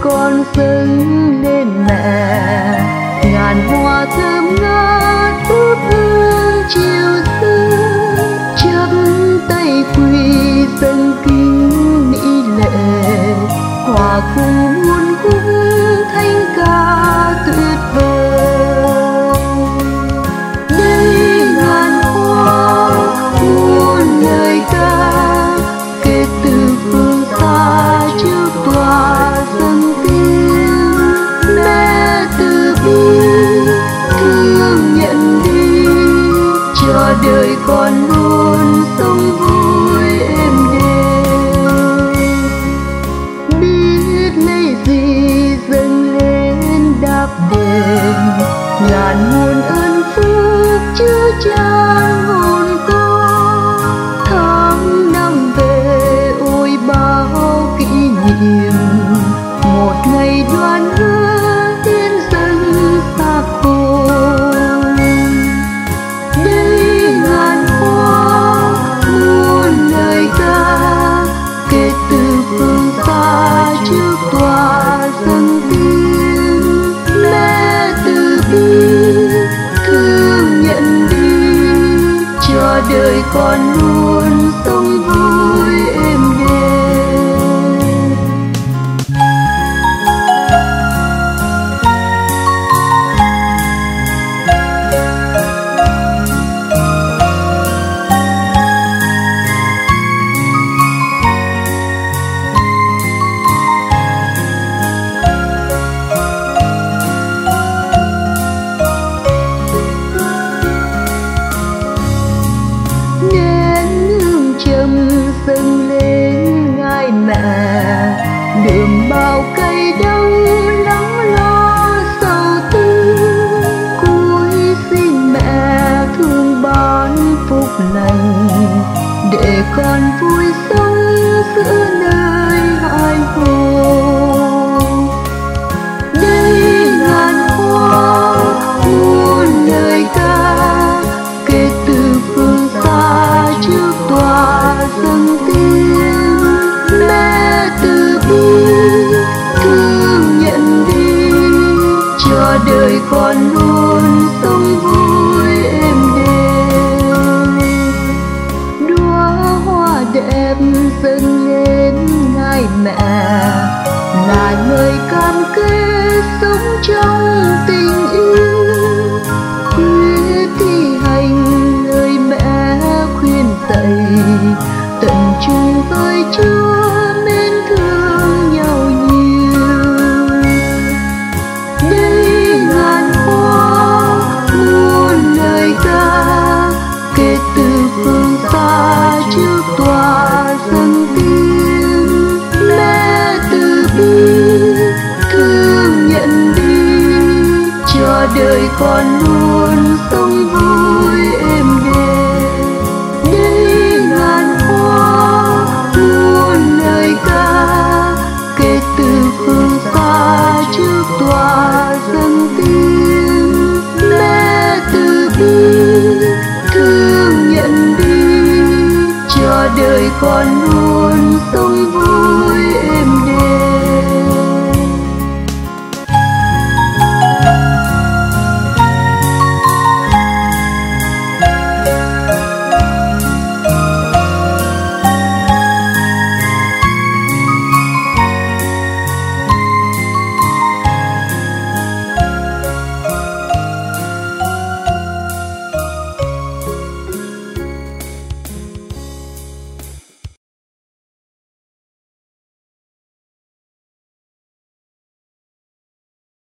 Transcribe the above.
con xứng 啊 con luz. đời còn. nuôi đời con luôn sống vui êm đềm đây ngàn hoa muôn lời ca, kể từ phương xa trước tòa dân tiên mẹ từ bi thương nhận đi, cho đời con luôn